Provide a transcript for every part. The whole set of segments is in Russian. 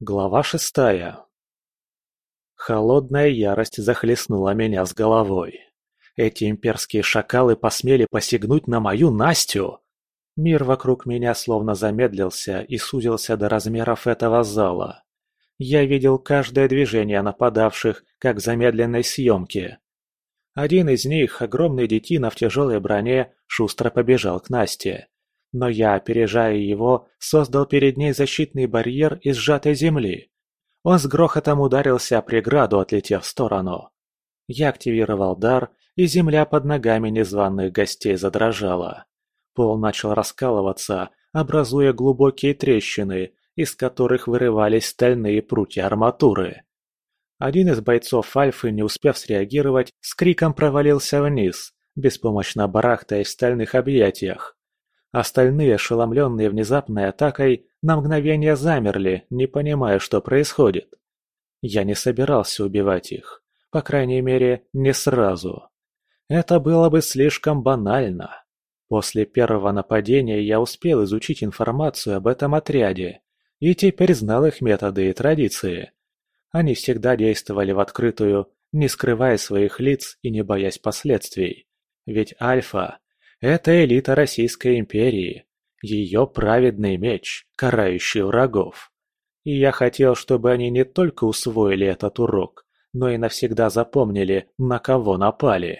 Глава шестая Холодная ярость захлестнула меня с головой. Эти имперские шакалы посмели посягнуть на мою Настю? Мир вокруг меня словно замедлился и сузился до размеров этого зала. Я видел каждое движение нападавших, как в замедленной съемке. Один из них, огромный детина в тяжелой броне, шустро побежал к Насте. Но я, опережая его, создал перед ней защитный барьер из сжатой земли. Он с грохотом ударился о преграду, отлетев в сторону. Я активировал дар, и земля под ногами незваных гостей задрожала. Пол начал раскалываться, образуя глубокие трещины, из которых вырывались стальные прутья арматуры. Один из бойцов Альфы, не успев среагировать, с криком провалился вниз, беспомощно барахтаясь в стальных объятиях. Остальные, ошеломленные внезапной атакой, на мгновение замерли, не понимая, что происходит. Я не собирался убивать их. По крайней мере, не сразу. Это было бы слишком банально. После первого нападения я успел изучить информацию об этом отряде и теперь знал их методы и традиции. Они всегда действовали в открытую, не скрывая своих лиц и не боясь последствий. Ведь Альфа – это элита Российской империи, ее праведный меч, карающий врагов. И я хотел, чтобы они не только усвоили этот урок, но и навсегда запомнили, на кого напали.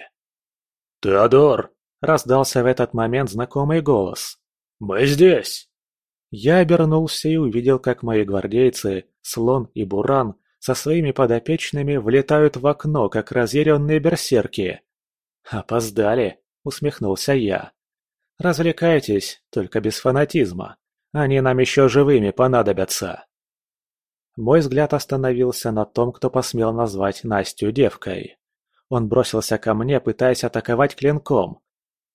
«Теодор!» – раздался в этот момент знакомый голос. «Мы здесь!» Я обернулся и увидел, как мои гвардейцы, Слон и Буран, со своими подопечными влетают в окно, как разъяренные берсерки. «Опоздали!» – усмехнулся я. «Развлекайтесь, только без фанатизма. Они нам еще живыми понадобятся!» Мой взгляд остановился на том, кто посмел назвать Настю девкой. Он бросился ко мне, пытаясь атаковать клинком.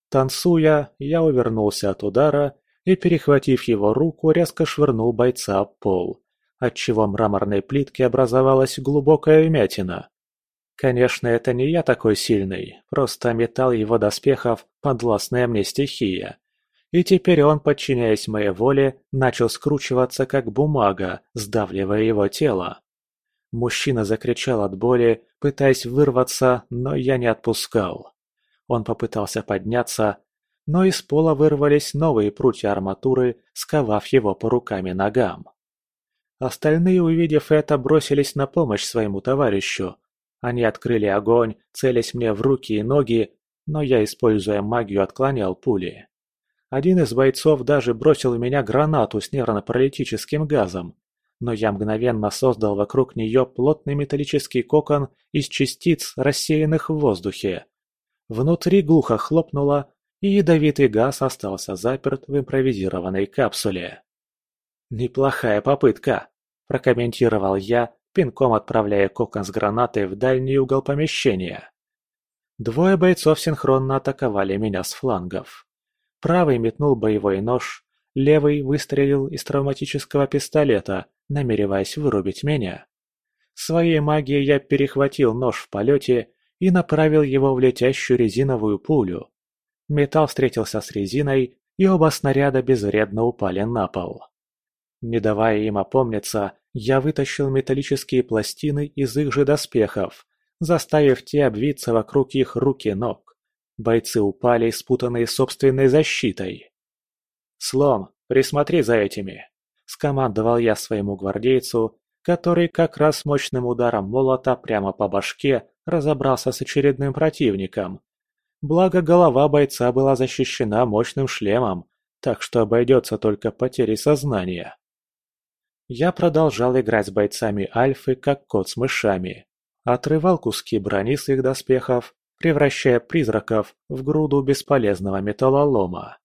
Танцуя, я увернулся от удара и, перехватив его руку, резко швырнул бойца об пол, отчего мраморной плитке образовалась глубокая вмятина. Конечно, это не я такой сильный, просто металл его доспехов – подвластная мне стихия. И теперь он, подчиняясь моей воле, начал скручиваться как бумага, сдавливая его тело. Мужчина закричал от боли, пытаясь вырваться, но я не отпускал. Он попытался подняться, но из пола вырвались новые прутья арматуры, сковав его по рукам и ногам. Остальные, увидев это, бросились на помощь своему товарищу. Они открыли огонь, целясь мне в руки и ноги, но я, используя магию, отклонял пули. Один из бойцов даже бросил в меня гранату с нервно-паралитическим газом, но я мгновенно создал вокруг нее плотный металлический кокон из частиц, рассеянных в воздухе. Внутри глухо хлопнуло, и ядовитый газ остался заперт в импровизированной капсуле. «Неплохая попытка», – прокомментировал я, пинком отправляя кокон с гранатой в дальний угол помещения. Двое бойцов синхронно атаковали меня с флангов. Правый метнул боевой нож, левый выстрелил из травматического пистолета, намереваясь вырубить меня. Своей магией я перехватил нож в полете и направил его в летящую резиновую пулю. Металл встретился с резиной, и оба снаряда безвредно упали на пол. Не давая им опомниться, я вытащил металлические пластины из их же доспехов, заставив те обвиться вокруг их рук и ног. Бойцы упали, спутанные собственной защитой. «Слом, присмотри за этими!» – скомандовал я своему гвардейцу, который как раз мощным ударом молота прямо по башке разобрался с очередным противником. Благо голова бойца была защищена мощным шлемом, так что обойдется только потерей сознания. Я продолжал играть с бойцами Альфы, как кот с мышами. Отрывал куски брони с их доспехов, превращая призраков в груду бесполезного металлолома.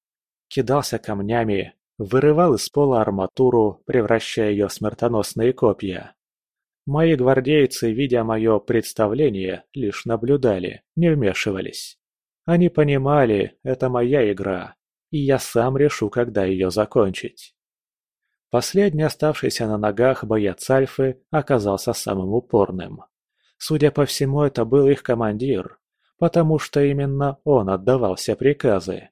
Кидался камнями, вырывал из пола арматуру, превращая ее в смертоносные копья. Мои гвардейцы, видя мое представление, лишь наблюдали, не вмешивались. Они понимали, это моя игра, и я сам решу, когда ее закончить. Последний оставшийся на ногах боец Альфы оказался самым упорным. Судя по всему, это был их командир, потому что именно он отдавал все приказы.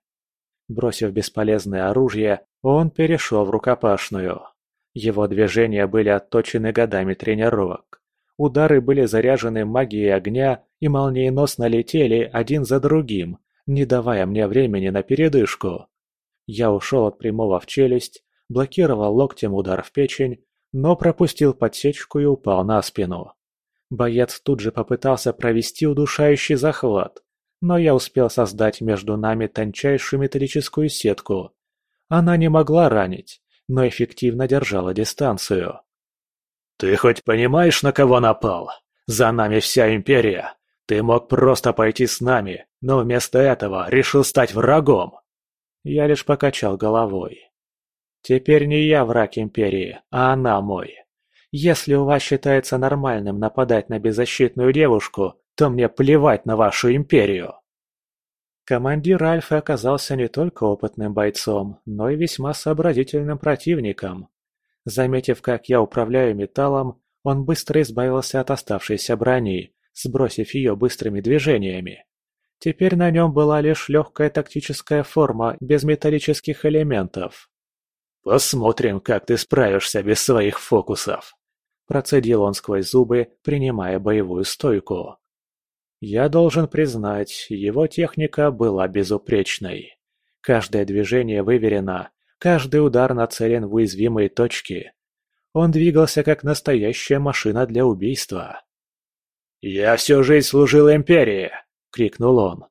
Бросив бесполезное оружие, он перешел в рукопашную. Его движения были отточены годами тренировок. Удары были заряжены магией огня и молниеносно летели один за другим, не давая мне времени на передышку. Я ушел от прямого в челюсть, блокировал локтем удар в печень, но пропустил подсечку и упал на спину. Боец тут же попытался провести удушающий захват, но я успел создать между нами тончайшую металлическую сетку. Она не могла ранить, но эффективно держала дистанцию. «Ты хоть понимаешь, на кого напал? За нами вся Империя. Ты мог просто пойти с нами, но вместо этого решил стать врагом!» Я лишь покачал головой. «Теперь не я враг Империи, а она мой. Если у вас считается нормальным нападать на беззащитную девушку, то мне плевать на вашу Империю!» Командир Альфы оказался не только опытным бойцом, но и весьма сообразительным противником. Заметив, как я управляю металлом, он быстро избавился от оставшейся брони, сбросив ее быстрыми движениями. Теперь на нем была лишь легкая тактическая форма без металлических элементов. «Посмотрим, как ты справишься без своих фокусов», – процедил он сквозь зубы, принимая боевую стойку. Я должен признать, его техника была безупречной. Каждое движение выверено, каждый удар нацелен в уязвимые точки. Он двигался как настоящая машина для убийства. «Я всю жизнь служил Империи!» — крикнул он.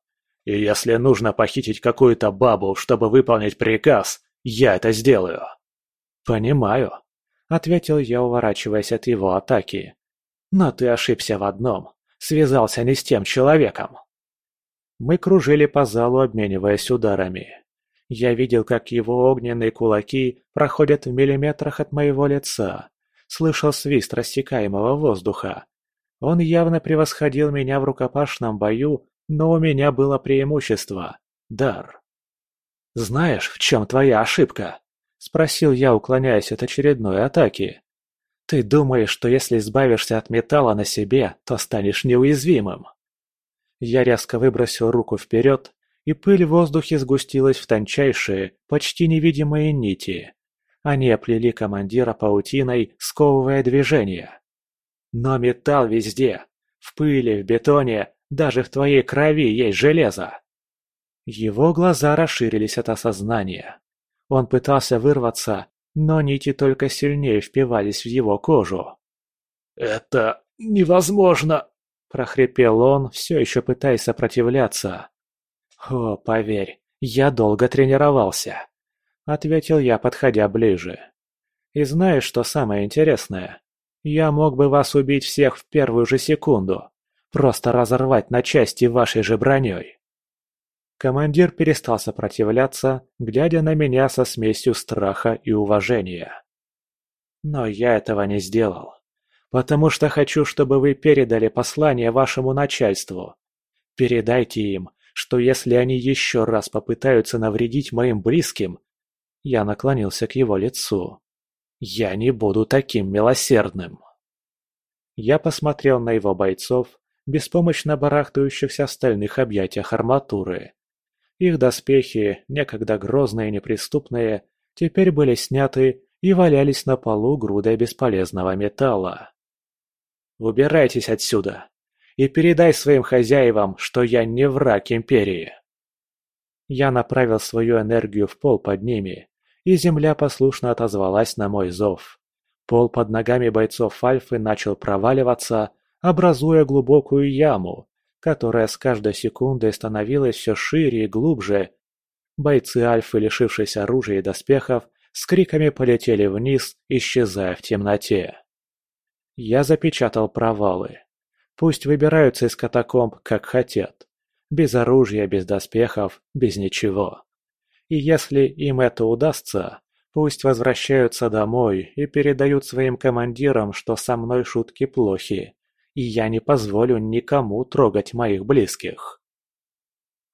«И если нужно похитить какую-то бабу, чтобы выполнить приказ, я это сделаю!» «Понимаю», — ответил я, уворачиваясь от его атаки. «Но ты ошибся в одном связался не с тем человеком. Мы кружили по залу, обмениваясь ударами. Я видел, как его огненные кулаки проходят в миллиметрах от моего лица. Слышал свист рассекаемого воздуха. Он явно превосходил меня в рукопашном бою, но у меня было преимущество – дар. «Знаешь, в чем твоя ошибка?» – спросил я, уклоняясь от очередной атаки. Ты думаешь, что если избавишься от металла на себе, то станешь неуязвимым. Я резко выбросил руку вперед, и пыль в воздухе сгустилась в тончайшие, почти невидимые нити. Они оплели командира паутиной, сковывая движение. Но металл везде. В пыли, в бетоне, даже в твоей крови есть железо. Его глаза расширились от осознания. Он пытался вырваться, но нити только сильнее впивались в его кожу. «Это невозможно!» – прохрипел он, все еще пытаясь сопротивляться. «О, поверь, я долго тренировался», – ответил я, подходя ближе. «И знаешь, что самое интересное? Я мог бы вас убить всех в первую же секунду, просто разорвать на части вашей же броней». Командир перестал сопротивляться, глядя на меня со смесью страха и уважения. Но я этого не сделал, потому что хочу, чтобы вы передали послание вашему начальству. Передайте им, что если они еще раз попытаются навредить моим близким, я наклонился к его лицу. Я не буду таким милосердным. Я посмотрел на его бойцов, беспомощно барахтающихся в стальных объятиях арматуры. Их доспехи, некогда грозные и неприступные, теперь были сняты и валялись на полу грудой бесполезного металла. «Убирайтесь отсюда и передай своим хозяевам, что я не враг Империи!» Я направил свою энергию в пол под ними, и земля послушно отозвалась на мой зов. Пол под ногами бойцов Альфы начал проваливаться, образуя глубокую яму, которая с каждой секундой становилась все шире и глубже. Бойцы Альфы, лишившись оружия и доспехов, с криками полетели вниз, исчезая в темноте. Я запечатал провалы. Пусть выбираются из катакомб, как хотят. Без оружия, без доспехов, без ничего. И если им это удастся, пусть возвращаются домой и передают своим командирам, что со мной шутки плохи, и я не позволю никому трогать моих близких.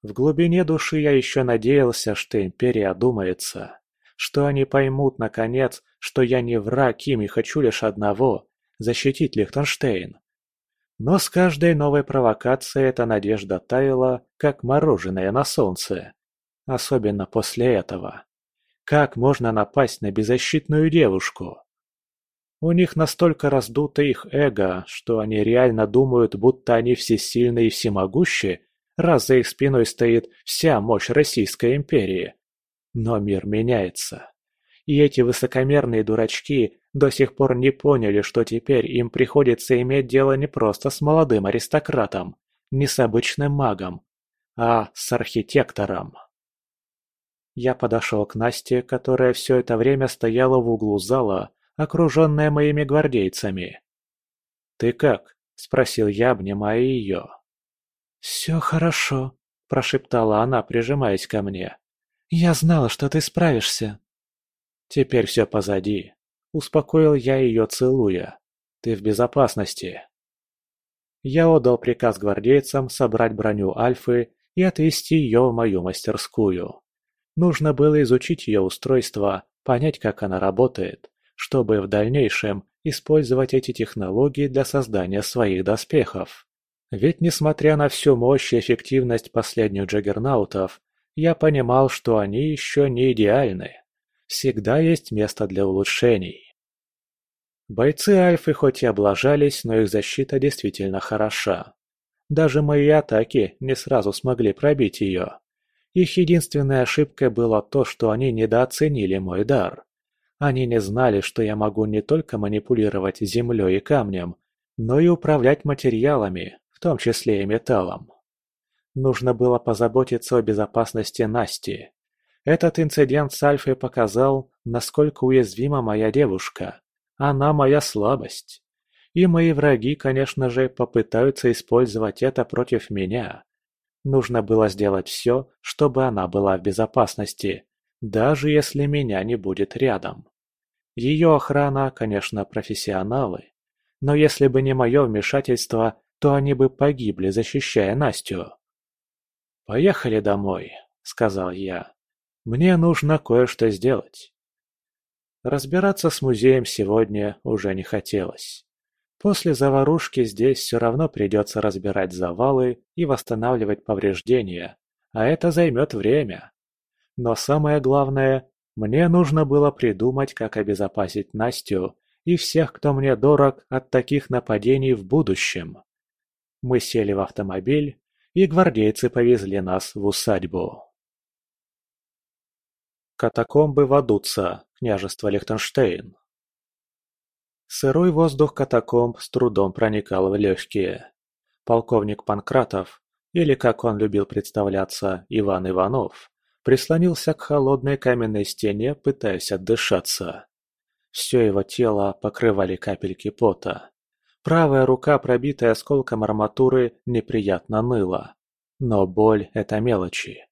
В глубине души я еще надеялся, что Империя одумается, что они поймут, наконец, что я не враг им и хочу лишь одного – защитить Лихтенштейн. Но с каждой новой провокацией эта надежда таяла, как мороженое на солнце. Особенно после этого. Как можно напасть на беззащитную девушку? У них настолько раздуто их эго, что они реально думают, будто они всесильны и всемогущи, раз за их спиной стоит вся мощь Российской империи. Но мир меняется. И эти высокомерные дурачки до сих пор не поняли, что теперь им приходится иметь дело не просто с молодым аристократом, не с обычным магом, а с архитектором. Я подошел к Насте, которая все это время стояла в углу зала, окруженная моими гвардейцами. «Ты как?» – спросил я, обнимая ее. «Все хорошо», – прошептала она, прижимаясь ко мне. «Я знала, что ты справишься». «Теперь все позади», – успокоил я ее, целуя. «Ты в безопасности». Я отдал приказ гвардейцам собрать броню Альфы и отвезти ее в мою мастерскую. Нужно было изучить ее устройство, понять, как она работает, чтобы в дальнейшем использовать эти технологии для создания своих доспехов. Ведь несмотря на всю мощь и эффективность последних джаггернаутов, я понимал, что они еще не идеальны. Всегда есть место для улучшений. Бойцы Альфы хоть и облажались, но их защита действительно хороша. Даже мои атаки не сразу смогли пробить ее. Их единственной ошибкой было то, что они недооценили мой дар. Они не знали, что я могу не только манипулировать землей и камнем, но и управлять материалами, в том числе и металлом. Нужно было позаботиться о безопасности Насти. Этот инцидент с Альфой показал, насколько уязвима моя девушка. Она моя слабость. И мои враги, конечно же, попытаются использовать это против меня. Нужно было сделать все, чтобы она была в безопасности, даже если меня не будет рядом. Ее охрана, конечно, профессионалы, но если бы не мое вмешательство, то они бы погибли, защищая Настю. «Поехали домой», — сказал я. «Мне нужно кое-что сделать». Разбираться с музеем сегодня уже не хотелось. После заварушки здесь все равно придется разбирать завалы и восстанавливать повреждения, а это займет время. Но самое главное, мне нужно было придумать, как обезопасить Настю и всех, кто мне дорог от таких нападений в будущем. Мы сели в автомобиль, и гвардейцы повезли нас в усадьбу. Катакомбы Вадуца, княжество Лихтенштейн. Сырой воздух катакомб с трудом проникал в легкие. Полковник Панкратов, или, как он любил представляться, Иван Иванов, прислонился к холодной каменной стене, пытаясь отдышаться. Все его тело покрывали капельки пота. Правая рука, пробитая осколком арматуры, неприятно ныла. Но боль – это мелочи.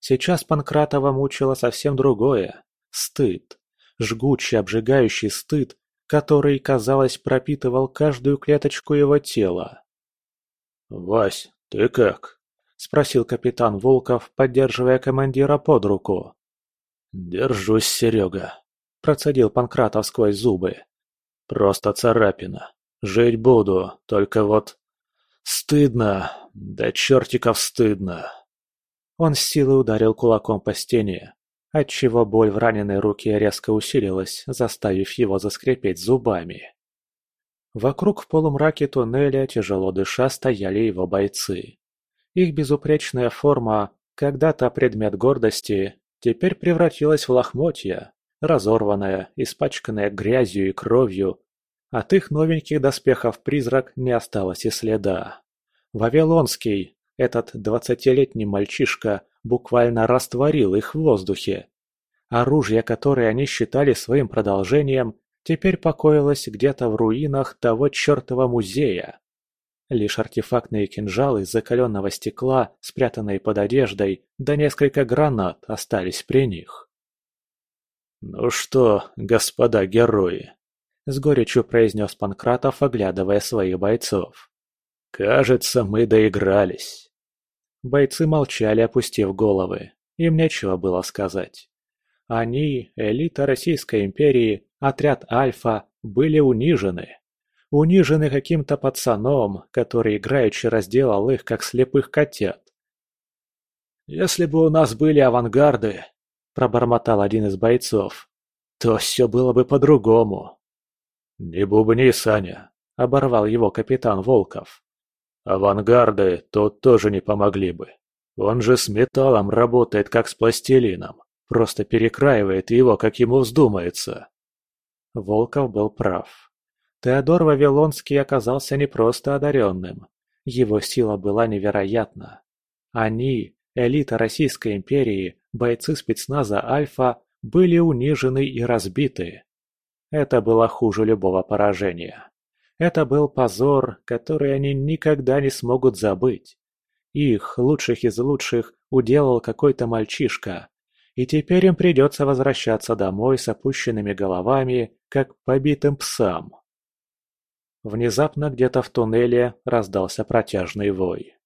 Сейчас Панкратова мучило совсем другое – стыд. Жгучий, обжигающий стыд, который, казалось, пропитывал каждую клеточку его тела. «Вась, ты как?» – спросил капитан Волков, поддерживая командира под руку. «Держусь, Серега», – процедил Панкратов сквозь зубы. «Просто царапина. Жить буду, только вот... Стыдно, да чертиков стыдно». Он с силой ударил кулаком по стене, отчего боль в раненой руке резко усилилась, заставив его заскрипеть зубами. Вокруг в полумраке туннеля, тяжело дыша, стояли его бойцы. Их безупречная форма, когда-то предмет гордости, теперь превратилась в лохмотья, разорванная, испачканная грязью и кровью. От их новеньких доспехов призрак не осталось и следа. Вавилонский, этот двадцатилетний мальчишка, буквально растворил их в воздухе. Оружие, которое они считали своим продолжением, теперь покоилось где-то в руинах того чертова музея. Лишь артефактные кинжалы из закаленного стекла, спрятанные под одеждой, да несколько гранат остались при них. «Ну что, господа герои?» — с горечью произнес Панкратов, оглядывая своих бойцов. «Кажется, мы доигрались». Бойцы молчали, опустив головы. Им нечего было сказать. Они, элита Российской империи, отряд Альфа, были унижены. Унижены каким-то пацаном, который играючи разделал их, как слепых котят. «Если бы у нас были авангарды», – пробормотал один из бойцов, – «то все было бы по-другому». «Не бубни, Саня», — оборвал его капитан Волков. «Авангарды тут тоже не помогли бы. Он же с металлом работает, как с пластилином, просто перекраивает его, как ему вздумается». Волков был прав. Теодор Вавилонский оказался не просто одаренным. Его сила была невероятна. Они, элита Российской империи, бойцы спецназа «Альфа», были унижены и разбиты. Это было хуже любого поражения. Это был позор, который они никогда не смогут забыть. Их, лучших из лучших, уделал какой-то мальчишка. И теперь им придется возвращаться домой с опущенными головами, как побитым псам. Внезапно где-то в туннеле раздался протяжный вой.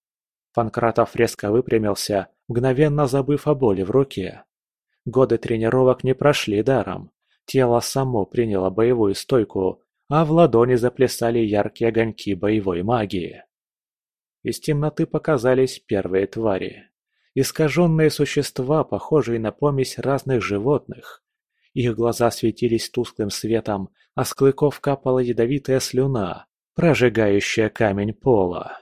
Панкратов резко выпрямился, мгновенно забыв о боли в руке. Годы тренировок не прошли даром. Тело само приняло боевую стойку, а в ладони заплясали яркие огоньки боевой магии. Из темноты показались первые твари. Искаженные существа, похожие на помесь разных животных. Их глаза светились тусклым светом, а с клыков капала ядовитая слюна, прожигающая камень пола.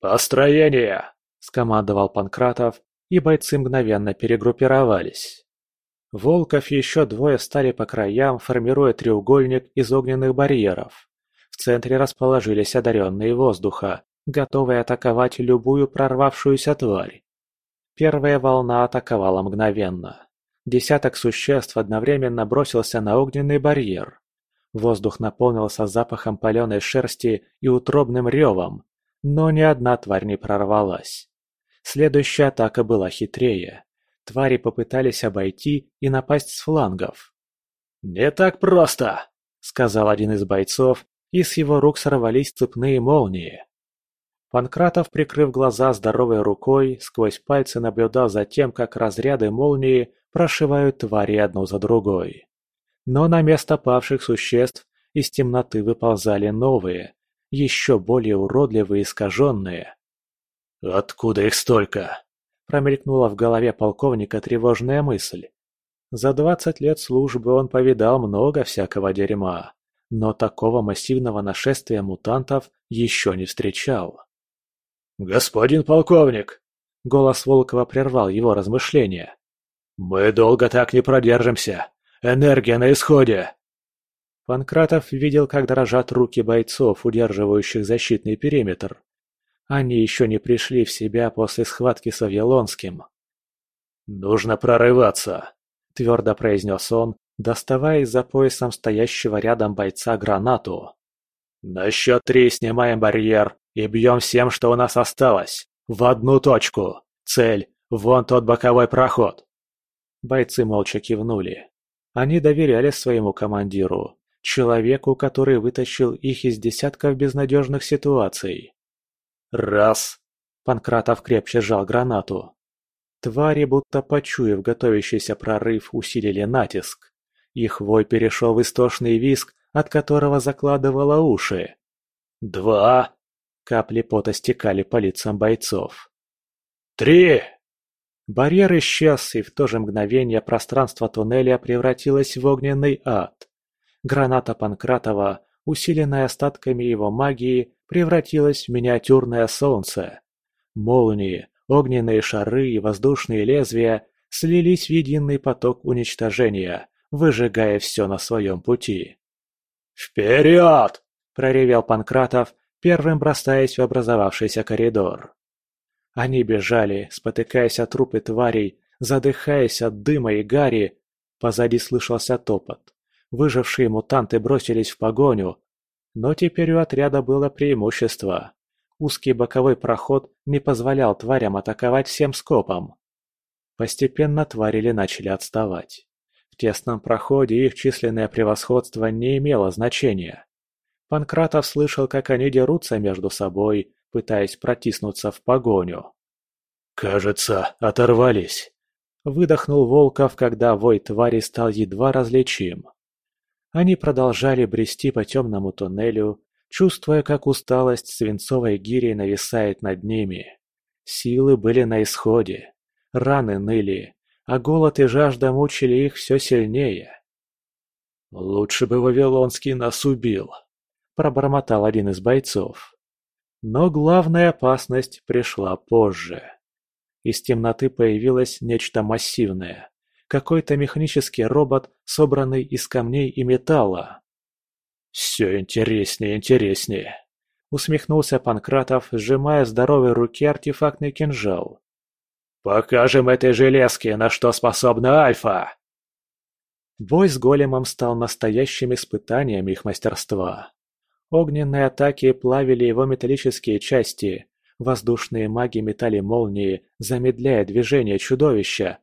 «Построение!» – скомандовал Панкратов, и бойцы мгновенно перегруппировались. Волков и еще двое стали по краям, формируя треугольник из огненных барьеров. В центре расположились одаренные воздуха, готовые атаковать любую прорвавшуюся тварь. Первая волна атаковала мгновенно. Десяток существ одновременно бросился на огненный барьер. Воздух наполнился запахом паленой шерсти и утробным ревом, но ни одна тварь не прорвалась. Следующая атака была хитрее. Твари попытались обойти и напасть с флангов. «Не так просто!» — сказал один из бойцов, и с его рук сорвались цепные молнии. Панкратов, прикрыв глаза здоровой рукой, сквозь пальцы наблюдал за тем, как разряды молнии прошивают твари одну за другой. Но на место павших существ из темноты выползали новые, еще более уродливые и искаженные. «Откуда их столько?» – промелькнула в голове полковника тревожная мысль. За двадцать лет службы он повидал много всякого дерьма, но такого массивного нашествия мутантов еще не встречал. «Господин полковник!» Голос Волкова прервал его размышления. «Мы долго так не продержимся. Энергия на исходе!» Панкратов видел, как дрожат руки бойцов, удерживающих защитный периметр. Они еще не пришли в себя после схватки с Авьелонским. «Нужно прорываться», — твердо произнес он, доставая из-за поясом стоящего рядом бойца гранату. «На счет три снимаем барьер и бьем всем, что у нас осталось. В одну точку. Цель – вон тот боковой проход». Бойцы молча кивнули. Они доверяли своему командиру, человеку, который вытащил их из десятков безнадежных ситуаций. «Раз!» – Панкратов крепче сжал гранату. Твари, будто почуяв готовящийся прорыв, усилили натиск. Их вой перешел в истошный визг, от которого закладывало уши. «Два!» Капли пота стекали по лицам бойцов. «Три!» Барьер исчез, и в то же мгновение пространство туннеля превратилось в огненный ад. Граната Панкратова, усиленная остатками его магии, превратилась в миниатюрное солнце. Молнии, огненные шары и воздушные лезвия слились в единый поток уничтожения, выжигая все на своем пути. «Вперед!» – проревел Панкратов, первым бросаясь в образовавшийся коридор. Они бежали, спотыкаясь от трупы тварей, задыхаясь от дыма и гари. Позади слышался топот. Выжившие мутанты бросились в погоню. Но теперь у отряда было преимущество. Узкий боковой проход не позволял тварям атаковать всем скопом. Постепенно тварили начали отставать. В тесном проходе их численное превосходство не имело значения. Панкратов слышал, как они дерутся между собой, пытаясь протиснуться в погоню. «Кажется, оторвались», — выдохнул Волков, когда вой твари стал едва различим. Они продолжали брести по темному туннелю, чувствуя, как усталость свинцовой гири нависает над ними. Силы были на исходе, раны ныли, а голод и жажда мучили их все сильнее. «Лучше бы Вавилонский нас убил», – пробормотал один из бойцов. Но главная опасность пришла позже. Из темноты появилось нечто массивное. Какой-то механический робот, собранный из камней и металла. «Все интереснее, интереснее», — усмехнулся Панкратов, сжимая здоровой руке артефактный кинжал. «Покажем этой железке, на что способна Альфа!» Бой с големом стал настоящим испытанием их мастерства. Огненные атаки плавили его металлические части, воздушные маги метали молнии, замедляя движение чудовища,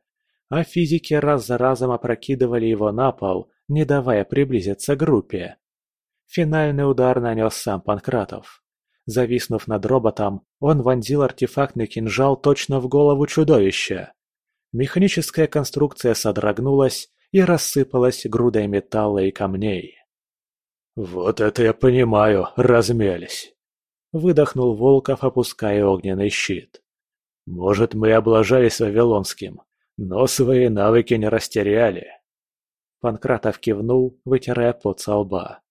а физики раз за разом опрокидывали его на пол, не давая приблизиться к группе. Финальный удар нанес сам Панкратов. Зависнув над роботом, он вонзил артефактный кинжал точно в голову чудовища. Механическая конструкция содрогнулась и рассыпалась грудой металла и камней. «Вот это я понимаю, размялись!» Выдохнул Волков, опуская огненный щит. «Может, мы облажались Вавилонским, но свои навыки не растеряли». Панкратов кивнул, вытирая пот со лба.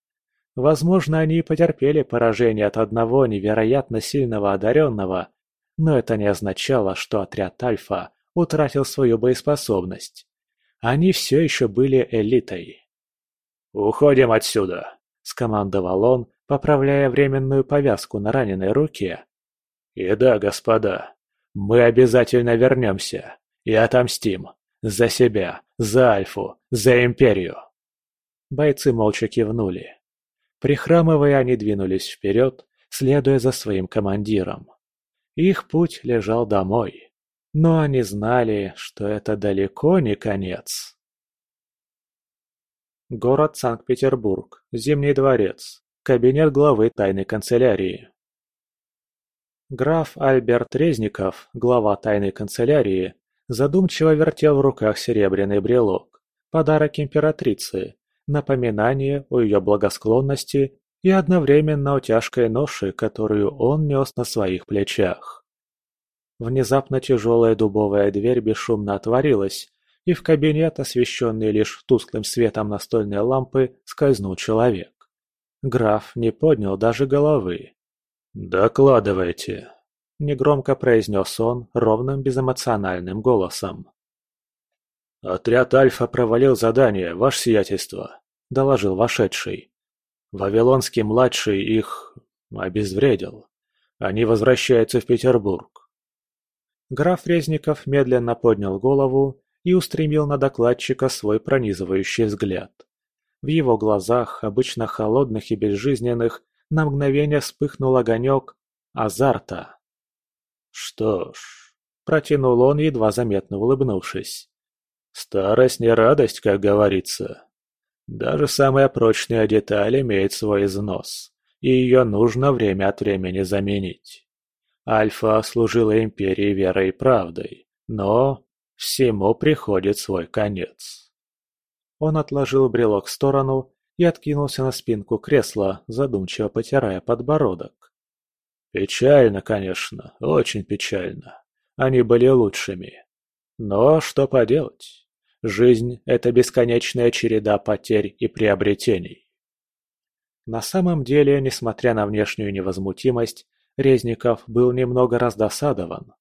Возможно, они и потерпели поражение от одного невероятно сильного одаренного, но это не означало, что отряд Альфа утратил свою боеспособность. Они все еще были элитой. «Уходим отсюда!» – скомандовал он, поправляя временную повязку на раненой руке. «И да, господа, мы обязательно вернемся и отомстим. За себя, за Альфу, за Империю!» Бойцы молча кивнули. Прихрамывая, они двинулись вперед, следуя за своим командиром. Их путь лежал домой. Но они знали, что это далеко не конец. Город Санкт-Петербург. Зимний дворец. Кабинет главы тайной канцелярии. Граф Альберт Резников, глава тайной канцелярии, задумчиво вертел в руках серебряный брелок, подарок императрицы, напоминание о ее благосклонности и одновременно о тяжкой ноше, которую он нес на своих плечах. Внезапно тяжелая дубовая дверь бесшумно отворилась, и в кабинет, освещенный лишь тусклым светом настольной лампы, скользнул человек. Граф не поднял даже головы. «Докладывайте», — негромко произнес он ровным безэмоциональным голосом. «Отряд Альфа провалил задание, ваше сиятельство», — доложил вошедший. «Вавилонский-младший их обезвредил. Они возвращаются в Петербург». Граф Резников медленно поднял голову и устремил на докладчика свой пронизывающий взгляд. В его глазах, обычно холодных и безжизненных, на мгновение вспыхнул огонек азарта. «Что ж», — протянул он, едва заметно улыбнувшись. «Старость не радость, как говорится. Даже самая прочная деталь имеет свой износ, и ее нужно время от времени заменить. Альфа служила империи верой и правдой, но Всему приходит свой конец. Он отложил брелок в сторону и откинулся на спинку кресла, задумчиво потирая подбородок. Печально, конечно, очень печально. Они были лучшими. Но что поделать? Жизнь – это бесконечная череда потерь и приобретений. На самом деле, несмотря на внешнюю невозмутимость, Резников был немного раздосадован.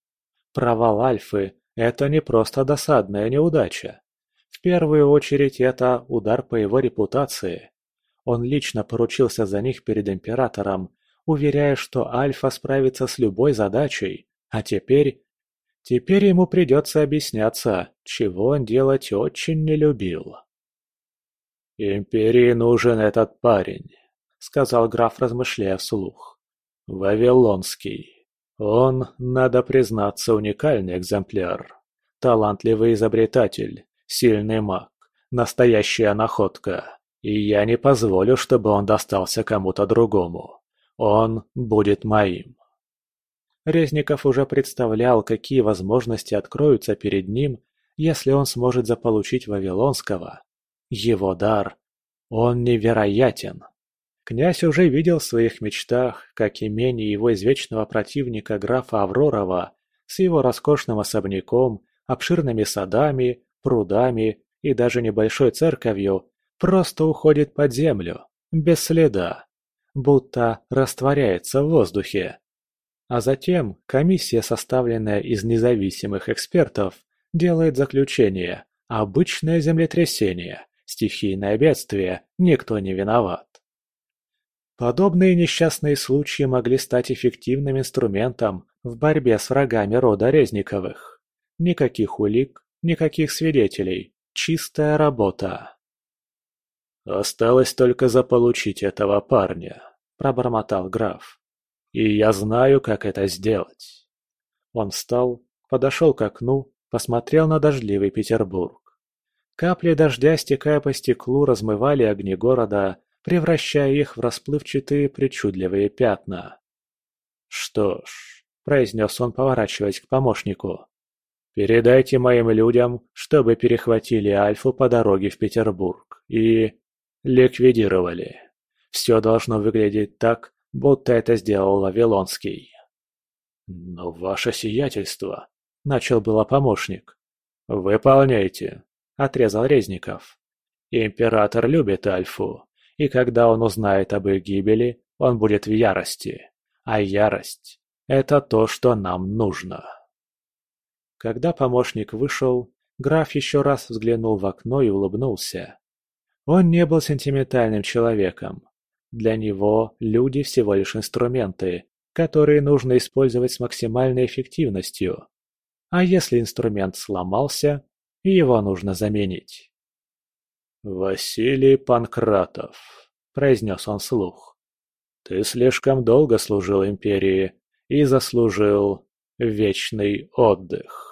Провал Альфы это не просто досадная неудача. В первую очередь это удар по его репутации. Он лично поручился за них перед Императором, уверяя, что Альфа справится с любой задачей, а теперь... Теперь ему придется объясняться, чего он делать очень не любил. «Империи нужен этот парень», — сказал граф, размышляя вслух. «Вавилонский». Он, надо признаться, уникальный экземпляр. Талантливый изобретатель, сильный маг, настоящая находка. И я не позволю, чтобы он достался кому-то другому. Он будет моим. Резников уже представлял, какие возможности откроются перед ним, если он сможет заполучить Вавилонского. Его дар. Он невероятен. Князь уже видел в своих мечтах, как имение его извечного противника графа Авророва с его роскошным особняком, обширными садами, прудами и даже небольшой церковью просто уходит под землю, без следа, будто растворяется в воздухе. А затем комиссия, составленная из независимых экспертов, делает заключение «обычное землетрясение, стихийное бедствие, никто не виноват». Подобные несчастные случаи могли стать эффективным инструментом в борьбе с врагами рода Резниковых. Никаких улик, никаких свидетелей, чистая работа. «Осталось только заполучить этого парня», – пробормотал граф. «И я знаю, как это сделать». Он встал, подошел к окну, посмотрел на дождливый Петербург. Капли дождя, стекая по стеклу, размывали огни города, превращая их в расплывчатые причудливые пятна. «Что ж», – произнес он, поворачиваясь к помощнику, – «передайте моим людям, чтобы перехватили Альфу по дороге в Петербург и ликвидировали. Все должно выглядеть так, будто это сделал Вавилонский». «Но ваше сиятельство», – начал было помощник. «Выполняйте», – отрезал Резников. «Император любит Альфу, и когда он узнает об их гибели, он будет в ярости. А ярость – это то, что нам нужно. Когда помощник вышел, граф еще раз взглянул в окно и улыбнулся. Он не был сентиментальным человеком. Для него люди всего лишь инструменты, которые нужно использовать с максимальной эффективностью. А если инструмент сломался, его нужно заменить. «Василий Панкратов», — произнес он вслух, — «ты слишком долго служил империи и заслужил вечный отдых».